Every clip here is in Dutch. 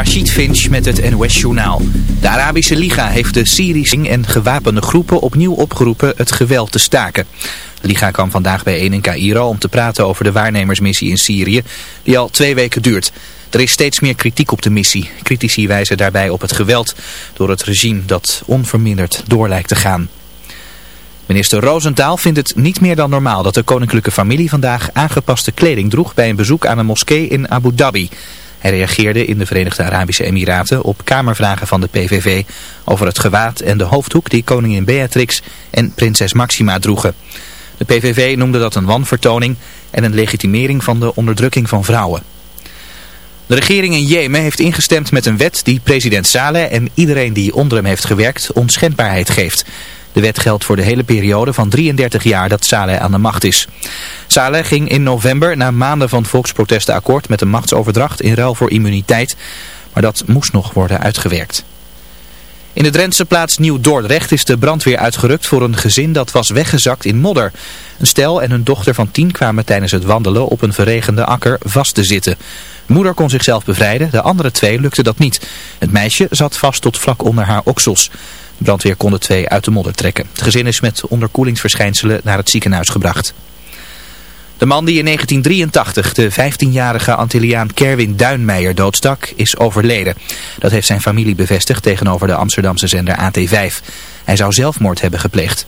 Rashid Finch met het NOS-journaal. De Arabische Liga heeft de Syrische en gewapende groepen opnieuw opgeroepen het geweld te staken. De Liga kwam vandaag bijeen in Cairo om te praten over de waarnemersmissie in Syrië, die al twee weken duurt. Er is steeds meer kritiek op de missie. Critici wijzen daarbij op het geweld door het regime dat onverminderd door lijkt te gaan. Minister Roosentaal vindt het niet meer dan normaal dat de koninklijke familie vandaag aangepaste kleding droeg bij een bezoek aan een moskee in Abu Dhabi. Hij reageerde in de Verenigde Arabische Emiraten op kamervragen van de PVV over het gewaad en de hoofddoek die koningin Beatrix en prinses Maxima droegen. De PVV noemde dat een wanvertoning en een legitimering van de onderdrukking van vrouwen. De regering in Jemen heeft ingestemd met een wet die president Saleh en iedereen die onder hem heeft gewerkt onschendbaarheid geeft. De wet geldt voor de hele periode van 33 jaar dat Saleh aan de macht is. Saleh ging in november na maanden van volksprotesten akkoord met een machtsoverdracht in ruil voor immuniteit. Maar dat moest nog worden uitgewerkt. In de Drentse plaats Nieuw-Dordrecht is de brandweer uitgerukt voor een gezin dat was weggezakt in modder. Een stel en hun dochter van tien kwamen tijdens het wandelen op een verregende akker vast te zitten. De moeder kon zichzelf bevrijden, de andere twee lukte dat niet. Het meisje zat vast tot vlak onder haar oksels. De brandweer kon de twee uit de modder trekken. Het gezin is met onderkoelingsverschijnselen naar het ziekenhuis gebracht. De man die in 1983 de 15-jarige Antilliaan Kerwin Duinmeijer doodstak is overleden. Dat heeft zijn familie bevestigd tegenover de Amsterdamse zender AT5. Hij zou zelfmoord hebben gepleegd.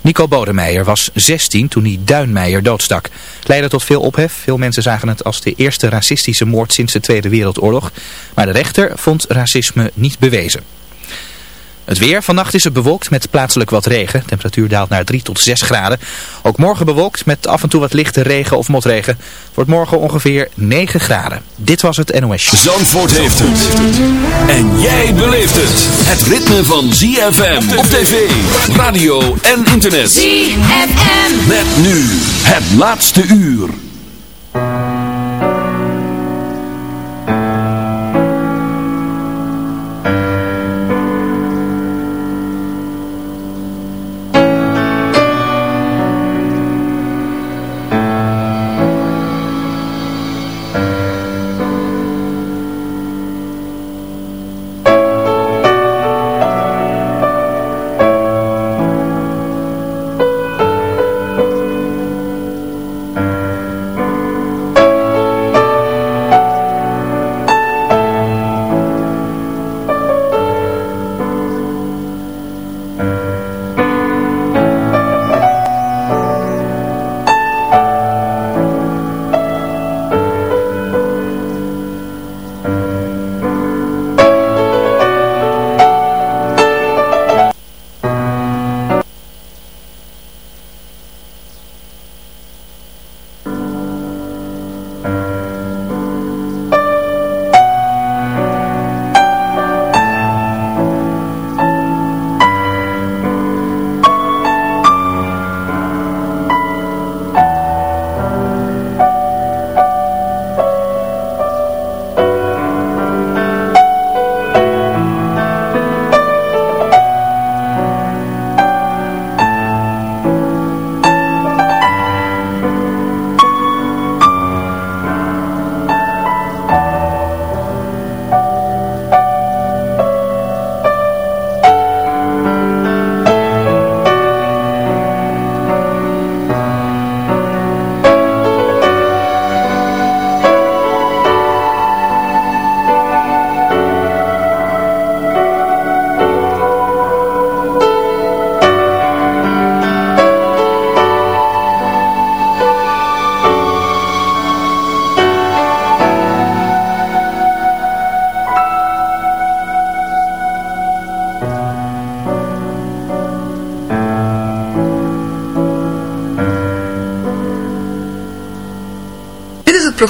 Nico Bodemeijer was 16 toen hij Duinmeijer doodstak. Leidde tot veel ophef. Veel mensen zagen het als de eerste racistische moord sinds de Tweede Wereldoorlog. Maar de rechter vond racisme niet bewezen. Het weer. Vannacht is het bewolkt met plaatselijk wat regen. Temperatuur daalt naar 3 tot 6 graden. Ook morgen bewolkt met af en toe wat lichte regen of motregen. Wordt morgen ongeveer 9 graden. Dit was het NOS. Zandvoort heeft het. En jij beleeft het. Het ritme van ZFM op tv, radio en internet. ZFM. Met nu het laatste uur.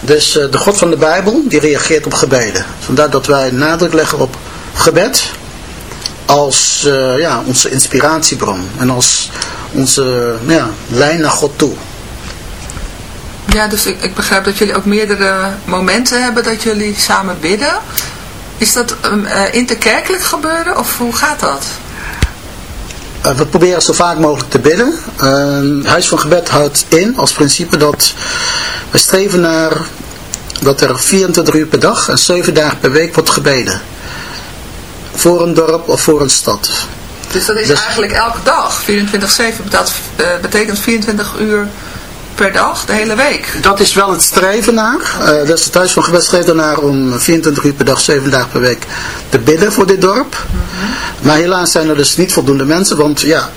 Dus uh, de God van de Bijbel die reageert op gebeden. Vandaar dat wij nadruk leggen op gebed als ja, onze inspiratiebron en als onze ja, lijn naar God toe. Ja, dus ik, ik begrijp dat jullie ook meerdere momenten hebben dat jullie samen bidden. Is dat uh, interkerkelijk gebeuren of hoe gaat dat? Uh, we proberen zo vaak mogelijk te bidden. Uh, Huis van Gebed houdt in als principe dat we streven naar dat er 24 uur per dag en 7 dagen per week wordt gebeden. Voor een dorp of voor een stad. Dus dat is dus, eigenlijk elke dag, 24-7. Dat betekent 24 uur per dag, de hele week? Dat is wel het streven naar. Uh, dat is het Huis van Gebed streven naar om 24 uur per dag, 7 dagen per week te bidden voor dit dorp. Mhm. Maar helaas zijn er dus niet voldoende mensen, want ja,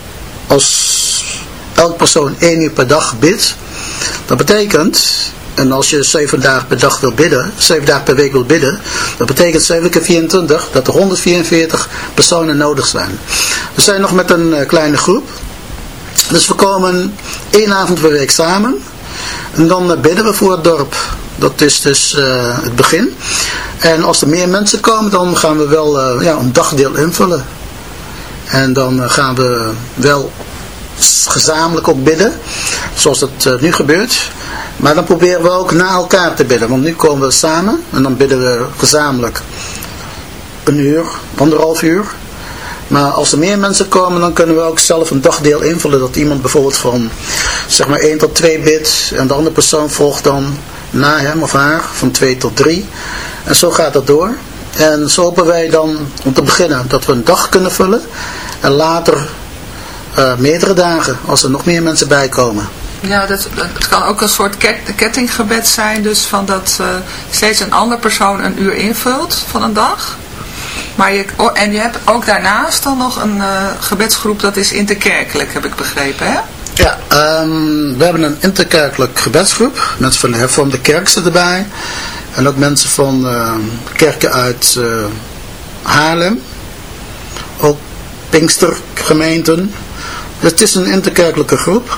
als elk persoon 1 uur per dag bidt, dat betekent en als je 7 dagen per dag wil bidden, 7 dagen per week wil bidden, dat betekent 7 keer 24 dat er 144 personen nodig zijn. We zijn nog met een uh, kleine groep. Dus we komen één avond per week samen. En dan bidden we voor het dorp. Dat is dus uh, het begin. En als er meer mensen komen, dan gaan we wel uh, ja, een dagdeel invullen. En dan uh, gaan we wel gezamenlijk ook bidden. Zoals het nu gebeurt. Maar dan proberen we ook na elkaar te bidden. Want nu komen we samen. En dan bidden we gezamenlijk een uur, anderhalf uur. Maar als er meer mensen komen, dan kunnen we ook zelf een dagdeel invullen. Dat iemand bijvoorbeeld van zeg maar 1 tot 2 bit en de andere persoon volgt dan na hem of haar van 2 tot 3. En zo gaat dat door. En zo hopen wij dan om te beginnen dat we een dag kunnen vullen. En later uh, meerdere dagen als er nog meer mensen bij komen. Ja, dat, het kan ook een soort kettinggebed zijn. Dus van dat uh, steeds een andere persoon een uur invult van een dag. Maar je, oh, en je hebt ook daarnaast dan nog een uh, gebedsgroep, dat is interkerkelijk, heb ik begrepen, hè? Ja, um, we hebben een interkerkelijk gebedsgroep. Mensen van de hervormde erbij. En ook mensen van uh, kerken uit uh, Haarlem. Ook Pinkstergemeenten. Dus het is een interkerkelijke groep.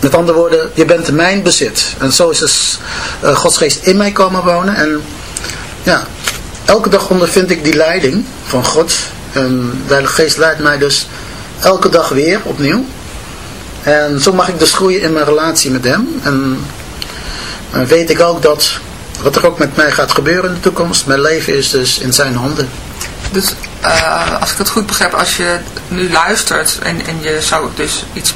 met andere woorden, je bent mijn bezit. En zo is dus uh, Gods geest in mij komen wonen. En ja, elke dag ondervind ik die leiding van God. En de Heilige Geest leidt mij dus elke dag weer opnieuw. En zo mag ik dus groeien in mijn relatie met hem. En, en weet ik ook dat wat er ook met mij gaat gebeuren in de toekomst, mijn leven is dus in zijn handen. Dus uh, als ik het goed begrijp, als je nu luistert en, en je zou dus iets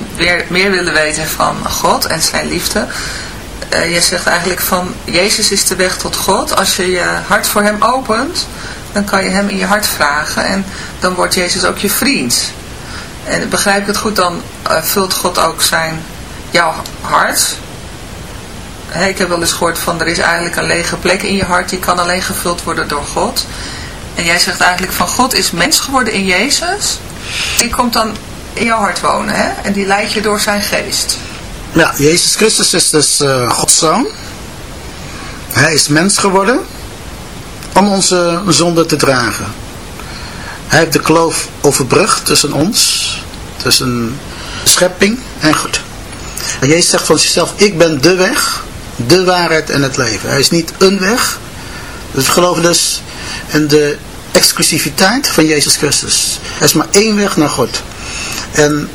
meer, willen weten van God en zijn liefde. Uh, je zegt eigenlijk van, Jezus is de weg tot God. Als je je hart voor hem opent, dan kan je hem in je hart vragen en dan wordt Jezus ook je vriend. En begrijp ik het goed, dan uh, vult God ook zijn, jouw hart. Ik heb wel eens gehoord van, er is eigenlijk een lege plek in je hart, die kan alleen gevuld worden door God. En jij zegt eigenlijk van God is mens geworden in Jezus. Die komt dan in jouw hart wonen. Hè? En die leidt je door zijn geest. Ja, Jezus Christus is dus uh, Gods zoon. Hij is mens geworden om onze zonde te dragen. Hij heeft de kloof overbrugd tussen ons, tussen schepping en God. En Jezus zegt van zichzelf, ik ben de weg, de waarheid en het leven. Hij is niet een weg. Dus we geloven dus in de exclusiviteit van Jezus Christus. Er is maar één weg naar God. En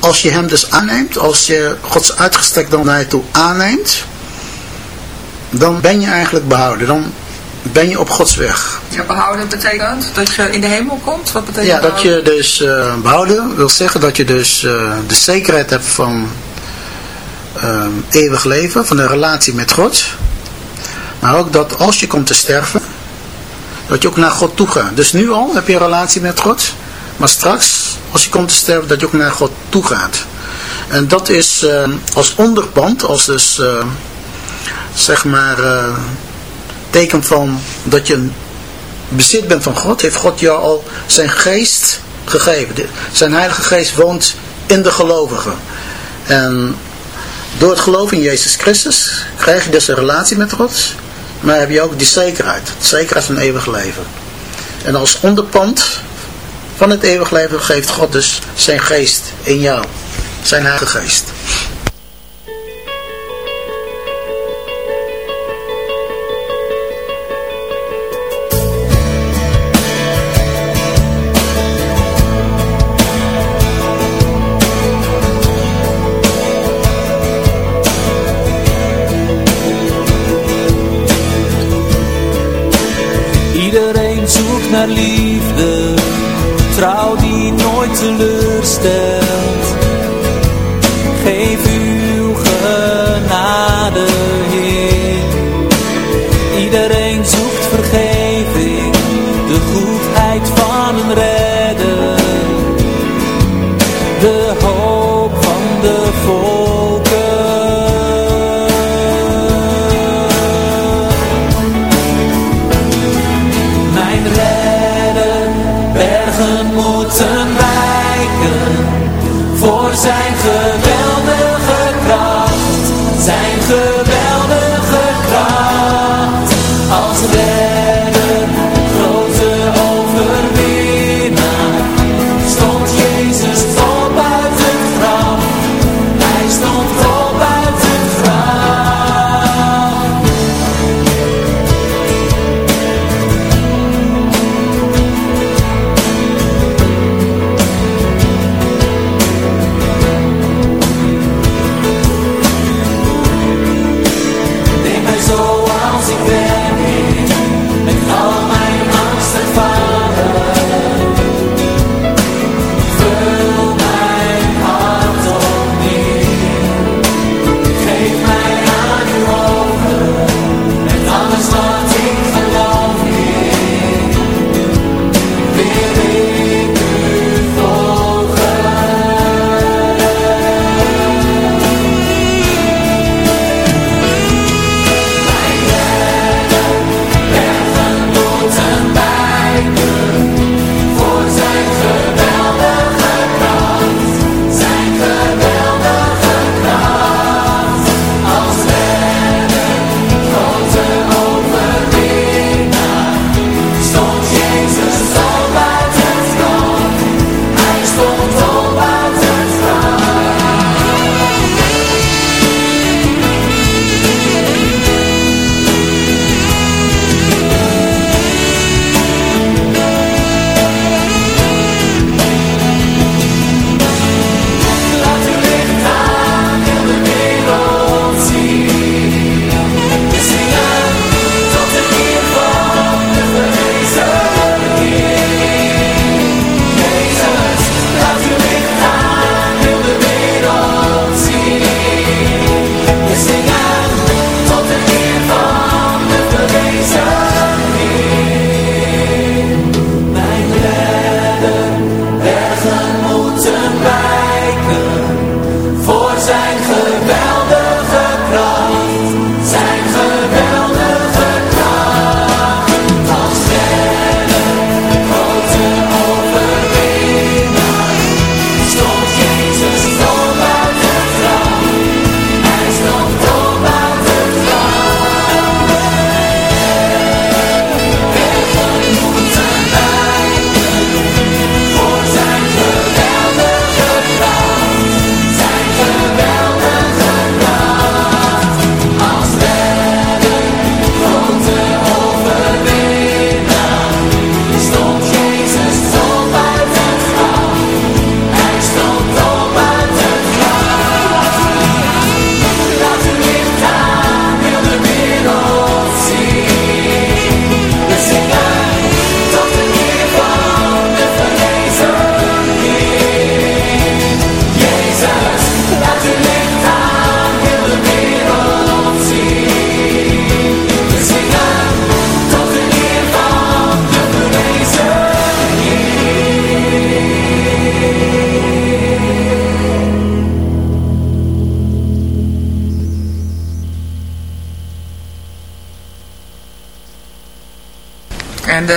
als je hem dus aanneemt, als je Gods uitgestrekt dan naar je toe aanneemt, dan ben je eigenlijk behouden. Dan ben je op Gods weg. Ja, behouden betekent dat je in de hemel komt? Wat betekent ja, dat je dus uh, behouden wil zeggen dat je dus uh, de zekerheid hebt van uh, eeuwig leven, van de relatie met God. Maar ook dat als je komt te sterven, dat je ook naar God toe gaat. Dus nu al heb je een relatie met God. Maar straks, als je komt te sterven, dat je ook naar God toe gaat. En dat is uh, als onderpand, als dus, uh, zeg maar, uh, teken van dat je bezit bent van God, heeft God jou al zijn geest gegeven. Zijn heilige geest woont in de gelovigen. En door het geloof in Jezus Christus krijg je dus een relatie met God. Maar heb je ook die zekerheid. Zekerheid van eeuwig leven. En als onderpand van het eeuwig leven geeft God dus zijn geest in jou. Zijn heilige geest. Naar liefde, trouw die nooit teleurstelt. Voor zijn geweldige kracht, zijn geweldige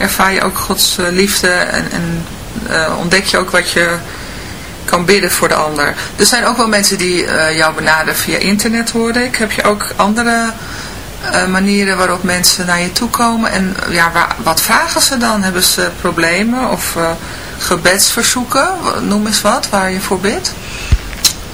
ervaar je ook Gods eh, liefde en, en eh, ontdek je ook wat je kan bidden voor de ander. Er zijn ook wel mensen die eh, jou benaderen via internet, hoorde ik. Heb je ook andere manieren waarop mensen naar je toe komen? En ja, wat vragen ze dan? Hebben ze problemen of gebedsverzoeken? Noem eens wat, waar je voor bidt.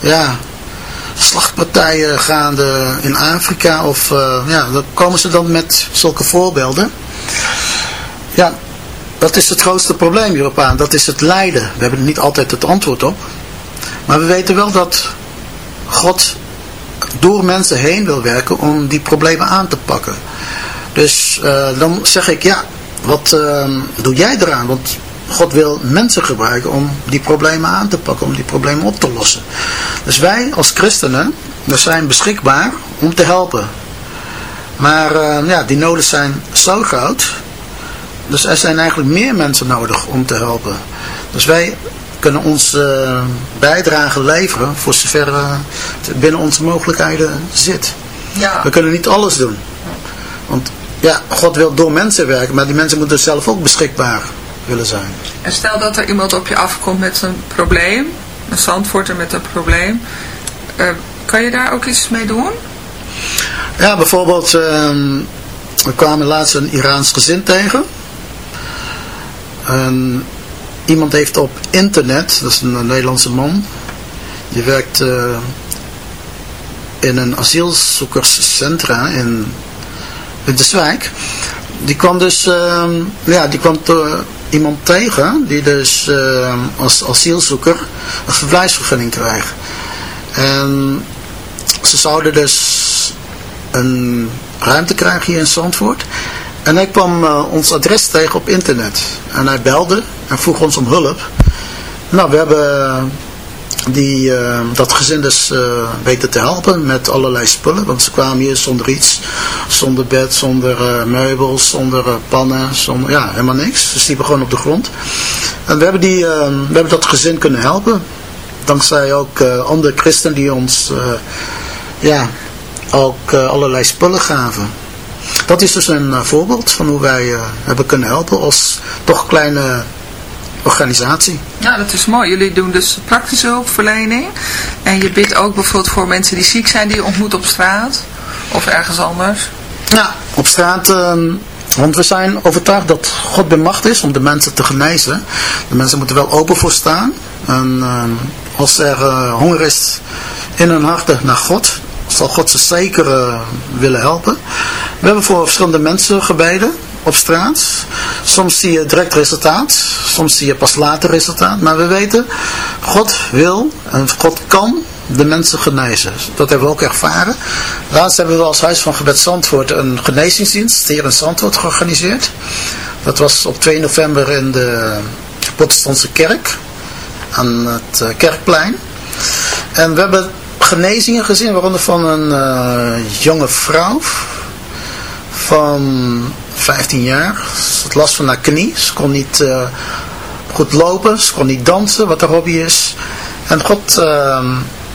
ja, slachtpartijen gaande in Afrika. Of, eh, ja, dan komen ze dan met zulke voorbeelden. Ja, dat is het grootste probleem hierop aan. Dat is het lijden. We hebben er niet altijd het antwoord op. Maar we weten wel dat God door mensen heen wil werken om die problemen aan te pakken. Dus eh, dan zeg ik, ja, wat eh, doe jij eraan? Want God wil mensen gebruiken om die problemen aan te pakken, om die problemen op te lossen. Dus wij als christenen, we zijn beschikbaar om te helpen. Maar eh, ja, die noden zijn zo groot. Dus er zijn eigenlijk meer mensen nodig om te helpen. Dus wij kunnen onze eh, bijdrage leveren voor zover eh, het binnen onze mogelijkheden zit. Ja. We kunnen niet alles doen. Want ja, God wil door mensen werken, maar die mensen moeten zelf ook beschikbaar willen zijn. En stel dat er iemand op je afkomt met een probleem, een zandvoorter met een probleem, eh, kan je daar ook iets mee doen? Ja, bijvoorbeeld, ehm, we kwamen laatst een Iraans gezin tegen. En iemand heeft op internet, dat is een Nederlandse man, die werkt eh, in een asielzoekerscentra in Winterswijk. Die kwam dus, ehm, ja, die kwam to- iemand tegen die dus ehm, als asielzoeker een verblijfsvergunning krijgt. En ze zouden dus een ruimte krijgen hier in Zandvoort. En hij kwam eh, ons adres tegen op internet. En hij belde en vroeg ons om hulp. Nou, we hebben die, eh, dat gezin dus eh, weten te helpen met allerlei spullen. Want ze kwamen hier zonder iets. Zonder bed, zonder eh, meubels, zonder eh, pannen, zonder, ja, helemaal niks. Ze sliepen gewoon op de grond. En we hebben, die, eh, we hebben dat gezin kunnen helpen. Dankzij ook andere christenen die ons ja, ook allerlei spullen gaven. Dat is dus een voorbeeld van hoe wij hebben kunnen helpen als toch kleine organisatie. Ja, dat is mooi. Jullie doen dus praktische hulpverlening. En je bidt ook bijvoorbeeld voor mensen die ziek zijn, die je ontmoet op straat. Of ergens anders. Ja, op straat, ehm, want we zijn overtuigd dat God bij macht is om de mensen te genezen. De mensen moeten wel open voor staan. En ehm, als er eh, honger is in hun harten naar God, zal God ze zeker eh, willen helpen. We hebben voor verschillende mensen gebeden op straat. Soms zie je direct resultaat, soms zie je pas later resultaat. Maar we weten, God wil en God kan de mensen genezen. Dat hebben we ook ervaren. Laatst hebben we als Huis van Gebed Zandvoort een genezingsdienst hier in Zandvoort georganiseerd. Dat was op 2 november in de protestantse kerk aan het eh, kerkplein. En we hebben genezingen gezien, waaronder van een eh, jonge vrouw van 15 jaar. Ze had last van haar knie. Ze kon niet eh, goed lopen, ze kon niet dansen, wat haar hobby is. En God eh,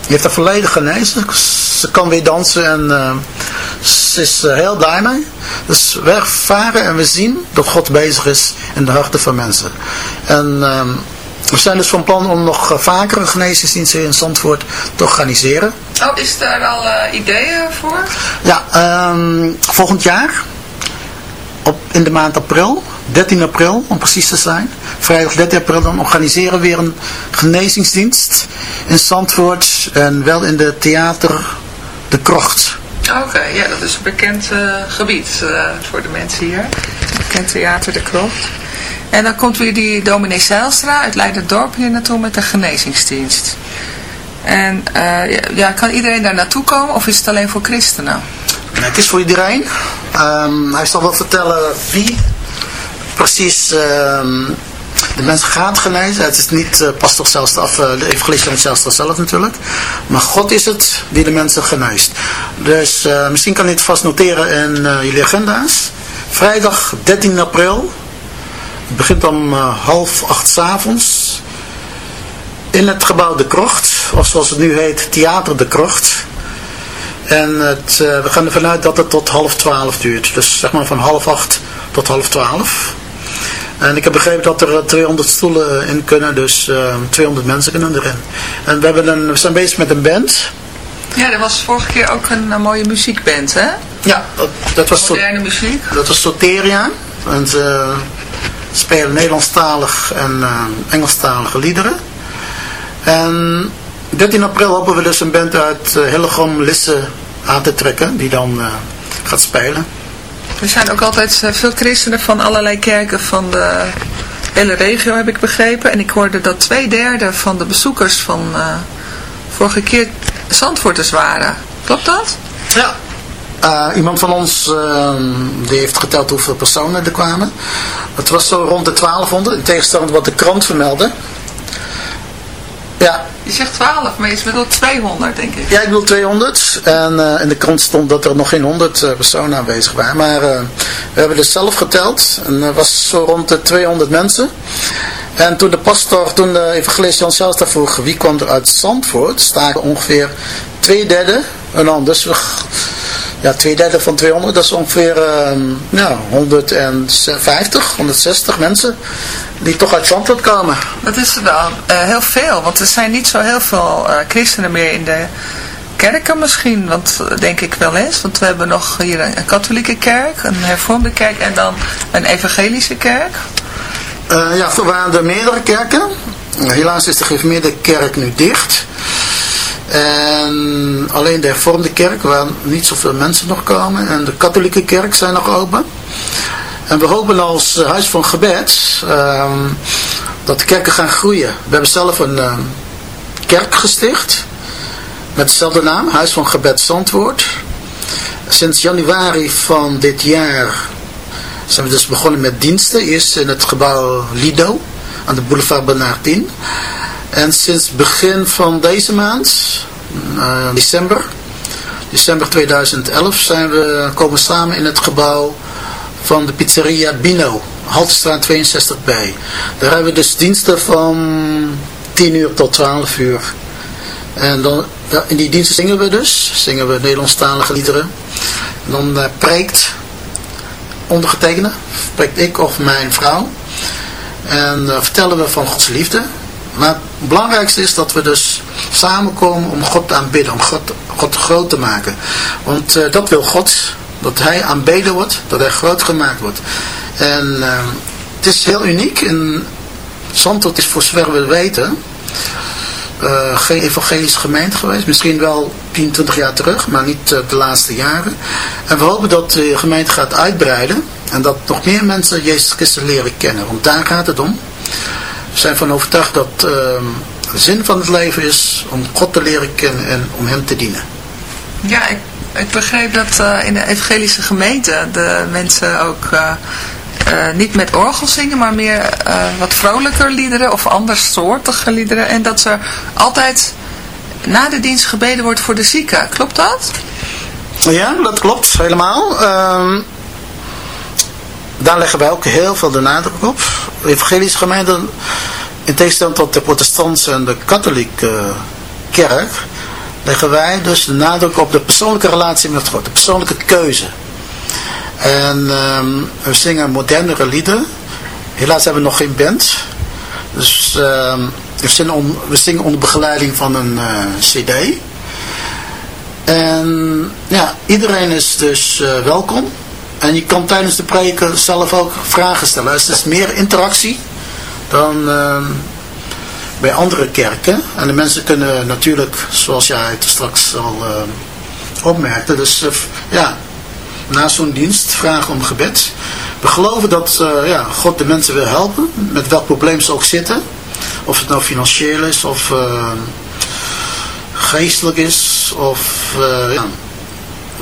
heeft haar volledig genezen. Ze kan weer dansen en eh, ze is heel blij mee. Dus we ervaren en we zien dat God bezig is in de harten van mensen. En ehm, We zijn dus van plan om nog vaker een genezingsdienst in Zandvoort te organiseren. Oh, is daar al ideeën voor? Ja, ehm, volgend jaar, op, in de maand april, 13 april om precies te zijn, vrijdag 13 april, dan organiseren we weer een genezingsdienst in Zandvoort en wel in de theater De Krocht. Oké, ja, dat is een bekend eh, gebied eh, voor de mensen hier. Bekend theater De Krocht. En dan komt weer die dominee Zijlstra uit Leiderdorp hier naartoe met de genezingsdienst. En eh, ja, ja, kan iedereen daar naartoe komen of is het alleen voor christenen? Het is voor iedereen. Ehm, hij zal wel vertellen wie precies ehm, de mensen gaat genezen. Het is niet uh, pastor zelfs, of uh, de evangelist zelfs zelf natuurlijk. Maar God is het die de mensen geneest. Dus uh, misschien kan je het vast noteren in jullie agenda's. Vrijdag 13 april. Het begint om half acht s avonds. In het gebouw De Krocht. Of zoals het nu heet, Theater De Krocht. En het, we gaan ervan uit dat het tot half twaalf duurt. Dus zeg maar van half acht tot half twaalf. En ik heb begrepen dat er 200 stoelen in kunnen, dus uh, 200 mensen kunnen erin. En we, hebben een, we zijn bezig met een band. Ja, er was vorige keer ook een, een mooie muziekband, hè? Ja, dat, dat was... Moderne muziek. Dat was Soteria. En ze spelen Nederlandstalig en uh, Engelstalige liederen. En 13 april hopen we dus een band uit uh, Hillegom Lisse aan te trekken, die dan uh, gaat spelen. Er zijn ook altijd veel christenen van allerlei kerken van de hele regio, heb ik begrepen. En ik hoorde dat twee derde van de bezoekers van uh, vorige keer Zandvoorters waren. Klopt dat? Ja. Uh, iemand van ons uh, die heeft geteld hoeveel personen er kwamen. Het was zo rond de 1200, in tegenstelling tot wat de krant vermeldde. Ja. Je zegt 12, maar je bedoelt 200 denk ik. Ja, ik bedoel 200. En uh, in de krant stond dat er nog geen 100 uh, personen aanwezig waren. Maar uh, we hebben dus zelf geteld. En er was zo rond de 200 mensen. En toen de pastor, toen de evangelist Jan Sjelstra vroeg wie kwam er uit Zandvoort, staken ongeveer twee derde. En dan dus ja, twee derde van 200, dat is ongeveer uh, ja, 150, 160 mensen die toch uit Zandvoort komen. Dat is wel uh, heel veel, want er zijn niet zo heel veel uh, christenen meer in de kerken misschien, want denk ik wel eens, want we hebben nog hier een katholieke kerk, een hervormde kerk en dan een evangelische kerk. Ja, er waren er meerdere kerken. Helaas is de gereformeerde kerk nu dicht. En alleen de hervormde kerk, waar niet zoveel mensen nog komen. En de katholieke kerk zijn nog open. En we hopen als huis van gebed um, dat de kerken gaan groeien. We hebben zelf een um, kerk gesticht. Met dezelfde naam, Huis van Gebed Zandwoord. Sinds januari van dit jaar zijn we dus begonnen met diensten. Eerst in het gebouw Lido aan de boulevard Bernardin. En sinds begin van deze maand, uh, december, december 2011, zijn we komen samen in het gebouw van de pizzeria Bino, Haltestraat 62B. Daar hebben we dus diensten van 10 uur tot 12 uur. En dan, in die diensten zingen we dus, zingen we Nederlandstalige liederen. En dan uh, preekt ondergetekende, spreekt ik of mijn vrouw. En uh, vertellen we van Gods liefde. Maar het belangrijkste is dat we dus samenkomen om God te aanbidden, om God, groot te maken. Want uh, dat wil God, dat hij aanbeden wordt, dat hij groot gemaakt wordt. En uh, het is heel uniek. Zandvoort is voor zover we weten uh, geen evangelische gemeente geweest. Misschien wel 10, 20 jaar terug, maar niet uh, de laatste jaren. En we hopen dat de gemeente gaat uitbreiden. En dat nog meer mensen Jezus Christus leren kennen. Want daar gaat het om. We zijn van overtuigd dat uh, de zin van het leven is om God te leren kennen en om hem te dienen. Ja, ik, ik begreep dat uh, in de evangelische gemeente de mensen ook uh, uh, niet met orgel zingen, maar meer wat vrolijker liederen of andersoortige liederen. En dat er altijd na de dienst gebeden wordt voor de zieken. Klopt dat? Ja, dat klopt helemaal. Ehm, daar leggen wij ook heel veel de nadruk op. De evangelische gemeente, in tegenstelling tot de protestantse en de katholieke kerk, leggen wij dus de nadruk op de persoonlijke relatie met God, de persoonlijke keuze. En um, we zingen modernere liederen. Helaas hebben we nog geen band. Dus ehm, we, zingen on- we zingen onder begeleiding van een eh, cd. En ja, iedereen is dus eh, welkom. En je kan tijdens de preken zelf ook vragen stellen. Dus het is meer interactie dan ehm, bij andere kerken. En de mensen kunnen natuurlijk, zoals jij het straks al ehm, opmerkte, dus eh, ja, na zo'n dienst vragen om gebed. We geloven dat eh, ja, God de mensen wil helpen, met welk probleem ze ook zitten. Of het nou financieel is, of eh, geestelijk is, of eh, ja,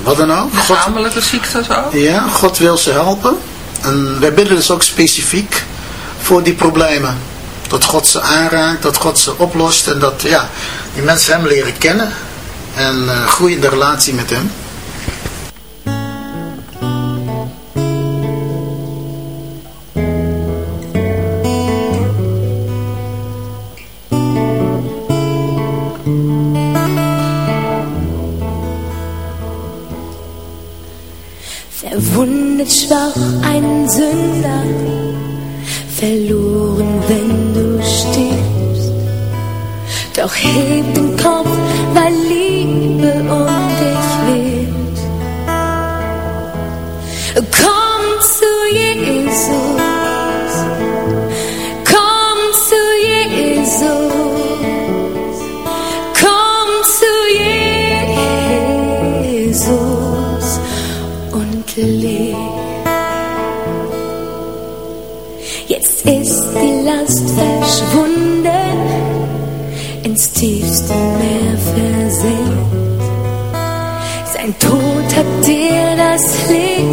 wat dan ook. Lichamelijke ziektes ook. ja, God wil ze helpen. En wij bidden dus ook specifiek voor die problemen. Dat God ze aanraakt, dat God ze oplost en dat ja, die mensen hem leren kennen. En eh, groeien in de relatie met hem. Schwach ein Sünder, verloren, wenn du stirbst. Doch heb den Kopf, ins tiefste Meer versenkt. Sein Tod hat dir das Leben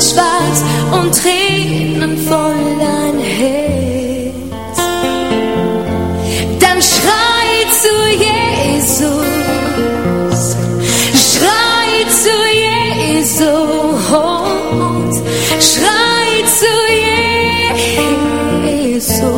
schwarz und Tränen voll dein Herz. Dann schrei zu Jesus, schrei zu Jesus, schrei zu Jesus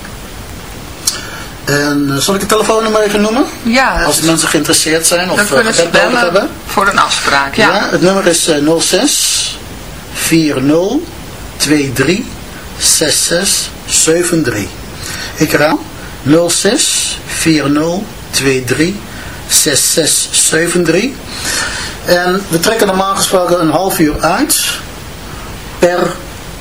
En uh, zal ik het telefoonnummer even noemen? Ja. Als mensen geïnteresseerd zijn of dan kunnen ze bellen hebben. voor een afspraak. Ja, ja het nummer is uh, 06 40 23 66 73. Ik herhaal 06 40 23 66 73. En we trekken normaal gesproken een half uur uit per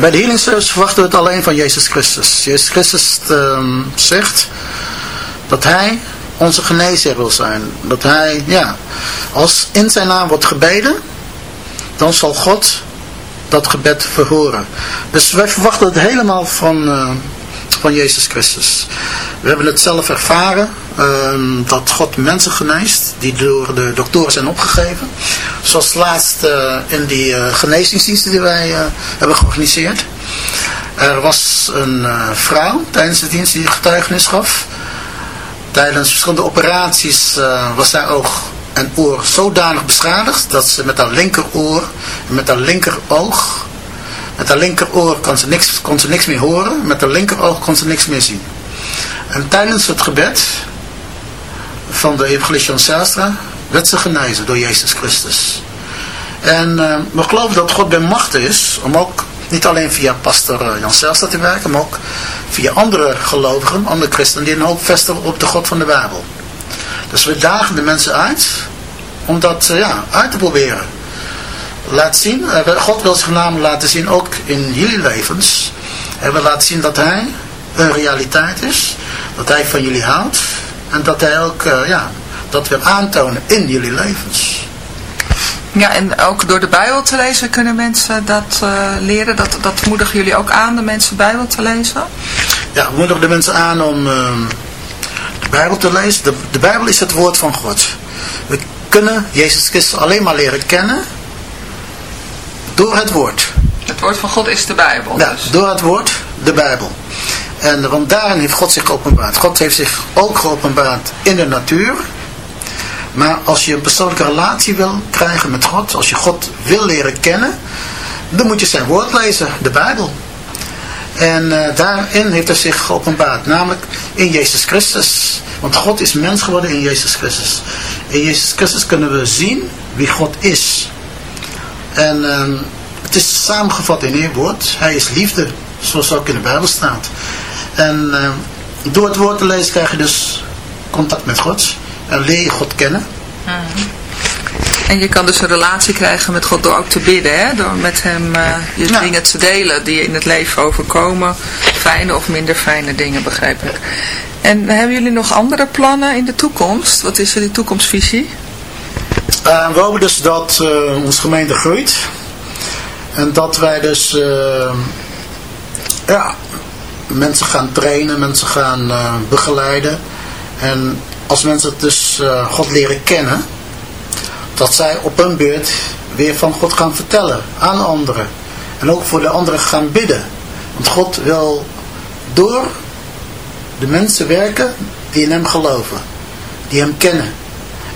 bij de healing verwachten we het alleen van Jezus Christus. Jezus Christus um, zegt dat hij onze genezer wil zijn. Dat hij, ja, als in zijn naam wordt gebeden, dan zal God dat gebed verhoren. Dus wij verwachten het helemaal van, uh, van Jezus Christus. We hebben het zelf ervaren, uh, dat God mensen geneest, die door de doktoren zijn opgegeven. Zoals laatst uh, in die genezingsdiensten die wij hebben georganiseerd. Er was een vrouw tijdens de dienst die getuigenis gaf. Tijdens verschillende operaties was haar oog en oor zodanig beschadigd dat ze met haar linkeroor en met haar linkeroog, met haar linkeroor kon ze, niks, kon ze niks meer horen, met haar linkeroog kon ze niks meer zien. En tijdens het gebed van de evangelist Jan Zijlstra werd ze genezen door Jezus Christus. En uh, we geloven dat God bij macht is om ook niet alleen via pastor Jan Zijlstra te werken, maar ook via andere gelovigen, andere christenen die een hoop vestigen op de God van de Bijbel. Dus we dagen de mensen uit om dat ja, uit te proberen. Laat zien, God wil zich namelijk laten zien ook in jullie levens. Hij wil laten zien dat hij een realiteit is. Dat hij van jullie houdt. En dat hij ook uh, ja, dat wil aantonen in jullie levens. Ja, en ook door de Bijbel te lezen kunnen mensen dat uh, leren. Dat, dat moedigen jullie ook aan, de mensen Bijbel te lezen? Ja, we moedigen de mensen aan om uh, de Bijbel te lezen. De, de Bijbel is het woord van God. We kunnen Jezus Christus alleen maar leren kennen door het woord. Het woord van God is de Bijbel Ja, dus. door het woord, de Bijbel. En want daarin heeft God zich geopenbaard. God heeft zich ook geopenbaard in de natuur. Maar als je een persoonlijke relatie wil krijgen met God, als je God wil leren kennen, dan moet je zijn woord lezen, de Bijbel. En eh, daarin heeft hij zich geopenbaard, namelijk in Jezus Christus. Want God is mens geworden in Jezus Christus. In Jezus Christus kunnen we zien wie God is. En ehm, het is samengevat in één woord. Hij is liefde, zoals ook in de Bijbel staat. En ehm, door het woord te lezen krijg je dus contact met God. En leer je God kennen. En je kan dus een relatie krijgen met God door ook te bidden, hè? Door met hem eh, je Ja. dingen te delen die je in het leven overkomen. Fijne of minder fijne dingen, begrijp ik. En hebben jullie nog andere plannen in de toekomst? Wat is jullie toekomstvisie? Uh, we hopen dus dat uh, onze gemeente groeit. En dat wij dus uh, ja, mensen gaan trainen, mensen gaan begeleiden. En als mensen dus God leren kennen, dat zij op hun beurt weer van God gaan vertellen aan anderen. En ook voor de anderen gaan bidden. Want God wil door de mensen werken die in hem geloven. Die hem kennen.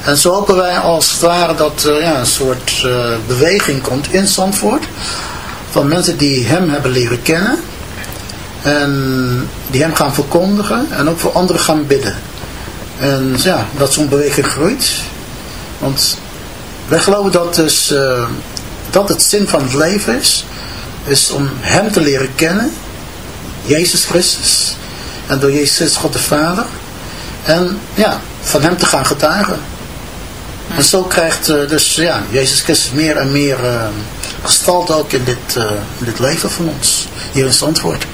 En zo hopen wij als het ware dat uh, ja, een soort uh, beweging komt in Zandvoort. Van mensen die hem hebben leren kennen. En die hem gaan verkondigen. En ook voor anderen gaan bidden. En ja, dat zo'n beweging groeit. Want wij geloven dat, dus, uh, dat het zin van het leven is. Is om hem te leren kennen. Jezus Christus. En door Jezus God de Vader. En ja, van hem te gaan getuigen. En zo krijgt uh, dus ja, Jezus Christus meer en meer uh, gestalte ook in dit, uh, in dit leven van ons. Hier in Zandvoort.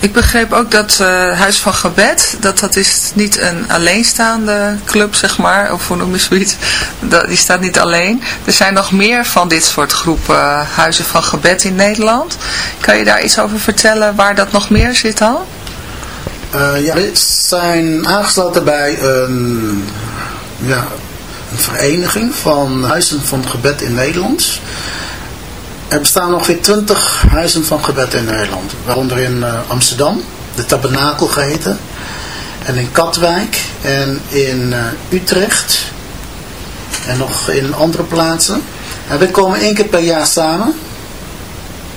Ik begreep ook dat Huis van Gebed, dat dat is niet een alleenstaande club, zeg maar, of hoe noem je zoiets, dat, die staat niet alleen. Er zijn nog meer van dit soort groepen Huizen van Gebed in Nederland. Kan je daar iets over vertellen waar dat nog meer zit dan? ja, we zijn aangesloten bij een, ja, vereniging van huizen van gebed in Nederland. Er bestaan ongeveer 20 huizen van gebed in Nederland. Waaronder in uh, Amsterdam, de Tabernakel geheten. En in Katwijk en in uh, Utrecht. En nog in andere plaatsen. En we komen één keer per jaar samen.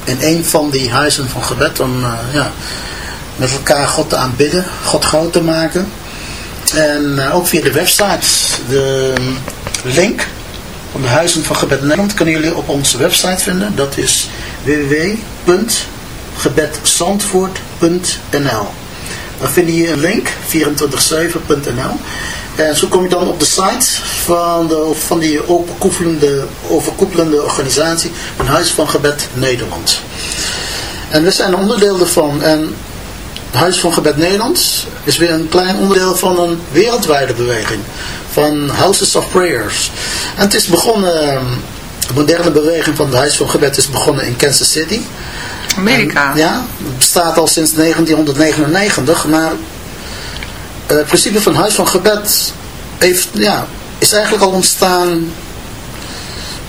In een van die huizen van gebed. Om uh, ja, met elkaar God te aanbidden. God groot te maken. En uh, ook via de website, de link van de Huizen van Gebed Nederland kunnen jullie op onze website vinden. Dat is www.gebedzandvoort.nl Dan vind je een link, 247.nl En zo kom je dan op de site van, de, van die overkoepelende, overkoepelende organisatie van Huis van Gebed Nederland. En we zijn onderdeel ervan. En Huis van Gebed Nederland is weer een klein onderdeel van een wereldwijde beweging. Van Houses of Prayers. En het is begonnen, de moderne beweging van het Huis van Gebed is begonnen in Kansas City. Amerika. En, ja, het bestaat al sinds 1999, maar het principe van Huis van Gebed heeft, ja, is eigenlijk al ontstaan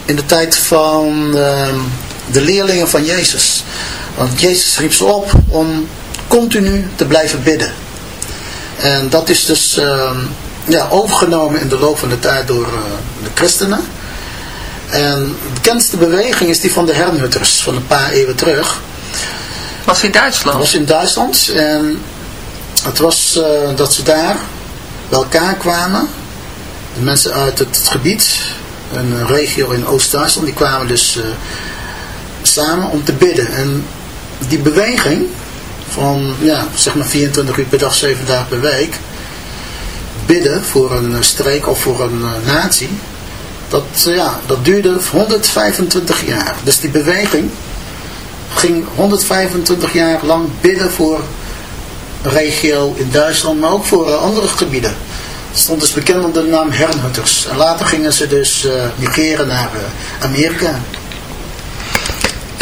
in de tijd van uh, de leerlingen van Jezus. Want Jezus riep ze op om continu te blijven bidden. En dat is dus uh, ja, overgenomen in de loop van de tijd door uh, de christenen. En de bekendste beweging is die van de Herrnhutters van een paar eeuwen terug. Was in Duitsland? was in Duitsland. En het was uh, dat ze daar bij elkaar kwamen. De mensen uit het gebied, een regio in Oost-Duitsland, die kwamen dus uh, samen om te bidden. En die beweging van ja, zeg maar 24 uur per dag, 7 dagen per week bidden voor een streek of voor een uh, natie dat, ja, dat duurde 125 jaar. Dus die beweging ging 125 jaar lang bidden voor een regio in Duitsland, maar ook voor andere gebieden. Het stond dus bekend onder de naam Herrnhutters. En later gingen ze dus migreren naar Amerika.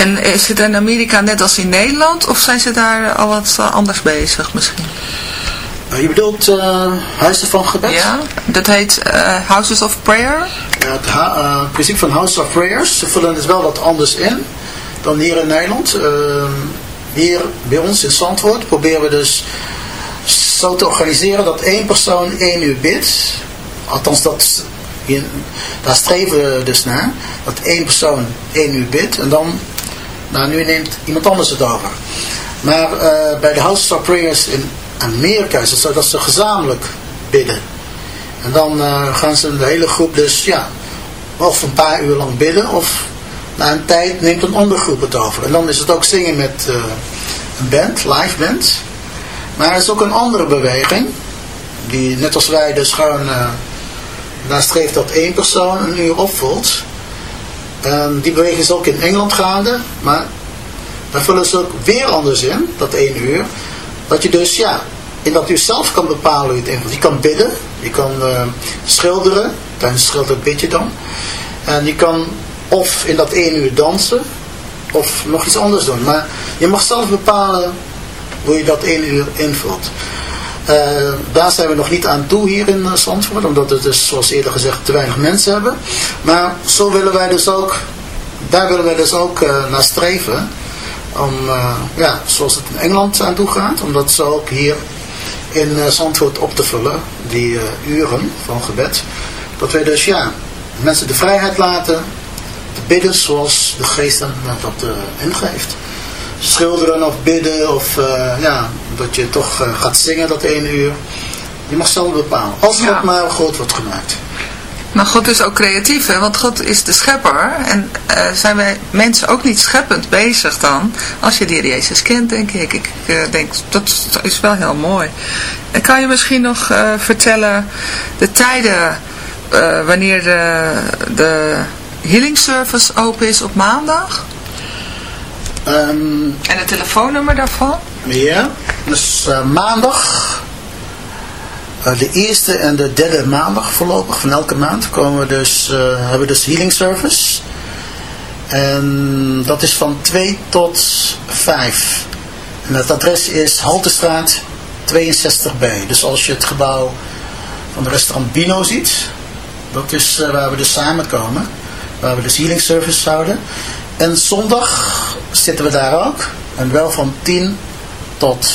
En is het in Amerika net als in Nederland of zijn ze daar al wat anders bezig misschien? Eh, je bedoelt eh, huizen van gebed? Ja, dat heet eh, Houses of Prayer. Ja, het eh, principe van House of Prayers, ze vullen het wel wat anders in dan hier in Nederland. Ehm, hier bij ons in Zandvoort proberen we dus zo te organiseren dat één persoon één uur bidt. Althans, dat, hier- daar streven we dus naar. Dat één persoon één uur bidt. En dan, nou nu neemt iemand anders het over. Maar eh, bij de House of Prayers in Amerika is het zo dat ze gezamenlijk bidden. En dan eh, gaan ze de hele groep dus, ja, of een paar uur lang bidden, of na een tijd neemt een andere groep het over. En dan is het ook zingen met eh, een band, live band. Maar er is ook een andere beweging, die net als wij dus gewoon uh, nastreeft dat één persoon een uur opvult. En die beweging is ook in Engeland gaande, maar daar vullen ze ook weer anders in, dat één uur. Dat je dus, ja, in dat uur zelf kan bepalen hoe je het invult. Je kan bidden, je kan uh, schilderen, tijdens schilderen bid je dan. En je kan of in dat één uur dansen, of nog iets anders doen. Maar je mag zelf bepalen hoe je dat één uur invult. Uh, daar zijn we nog niet aan toe hier in uh, Zandvoort, omdat we dus, zoals eerder gezegd, te weinig mensen hebben. Maar zo willen wij dus ook, daar willen wij dus ook uh, naar streven. Om, ja, zoals het in Engeland aan toe gaat, om dat zo ook hier in Zandvoort op te vullen, die uren van gebed. Dat wij dus, ja, mensen de vrijheid laten te bidden zoals de geest dat ingeeft schilderen of bidden of ja, dat je toch uh, gaat zingen dat ene uur. Je mag zelf bepalen. Als God ja. maar groot wordt gemaakt. Maar God is ook creatief, hè? want God is de schepper. En uh, zijn wij mensen ook niet scheppend bezig dan, als je de Heer Jezus kent, denk ik. Ik denk, dat is wel heel mooi. En kan je misschien nog vertellen de tijden wanneer de, de healing service open is op maandag? Um, en het telefoonnummer daarvan? Ja, dus uh, maandag, uh, de eerste en de derde maandag voorlopig van elke maand komen we dus, uh, hebben we dus healing service. En dat is van 2 tot 5. En het adres is Haltestraat 62B. Dus als je het gebouw van de restaurant Bino ziet, dat is waar we dus samenkomen. Waar we dus healing service houden. En zondag zitten we daar ook. En wel van 10 tot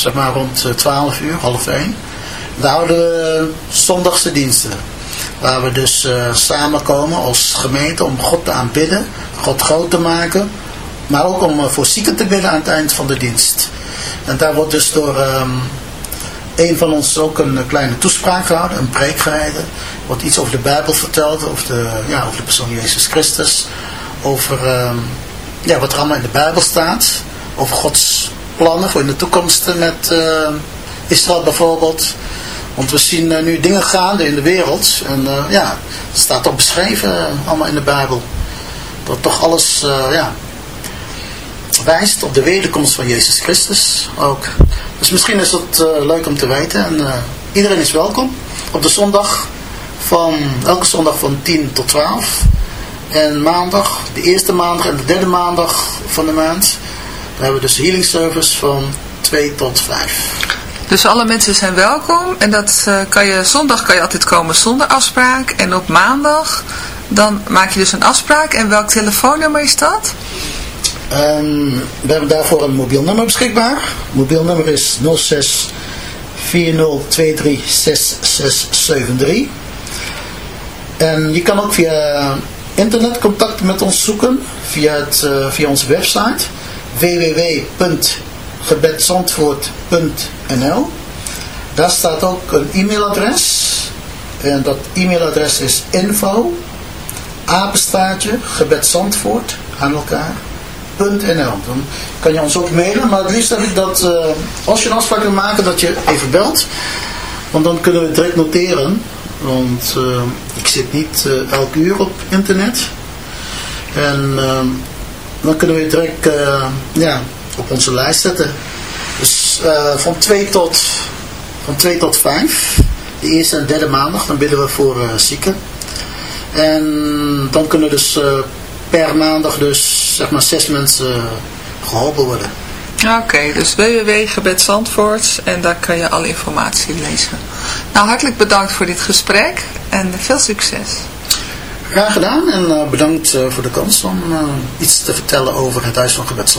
zeg maar rond 12 uur, half 1. Daar houden we zondagse diensten. Waar we dus uh, samenkomen als gemeente om God te aanbidden. God groot te maken. Maar ook om voor zieken te bidden aan het eind van de dienst. En daar wordt dus door um, een van ons ook een kleine toespraak gehouden. Een preek gehouden. Wordt iets over de Bijbel verteld. Over de, ja, over de persoon Jezus Christus over uh, ja, wat er allemaal in de Bijbel staat. Over Gods plannen voor in de toekomst met uh, Israël bijvoorbeeld. Want we zien uh, nu dingen gaande in de wereld. En ja, het staat toch beschreven allemaal in de Bijbel. Dat toch alles ja, wijst op de wederkomst van Jezus Christus ook. Dus misschien is het leuk om te weten. En iedereen is welkom op de zondag van, elke zondag van 10 tot 12. En maandag, de eerste maandag en de derde maandag van de maand, dan hebben we dus healing service van 2 tot 5. Dus alle mensen zijn welkom en dat uh, kan je, zondag kan je altijd komen zonder afspraak en op maandag dan maak je dus een afspraak en welk telefoonnummer is dat? Um, we hebben daarvoor een mobiel nummer beschikbaar. Mobiel nummer is 06 4023 6673. En je kan ook via internet contact met ons zoeken via, het, uh, via onze website www.gebedsandvoort.nl Daar staat ook een e-mailadres en dat e-mailadres is info apenstaartje gebedsandvoort aan elkaar .nl. Dan kan je ons ook mailen, maar het liefst heb ik dat uh, als je een afspraak wil maken dat je even belt, want dan kunnen we het direct noteren want uh, ik zit niet uh, elk uur op internet. En dan kunnen we het direct ja, op onze lijst zetten. Dus van 2 tot, van 2 tot 5. De eerste en derde maandag. Dan bidden we voor zieken. En dan kunnen dus per maandag dus zeg maar zes mensen geholpen worden. Oké, dus www.gebed Zandvoort en daar kan je alle informatie lezen. Nou, hartelijk bedankt voor dit gesprek en veel succes. Graag gedaan en eh, bedankt eh, voor de kans om eh, iets te vertellen over het Huis van Gebed.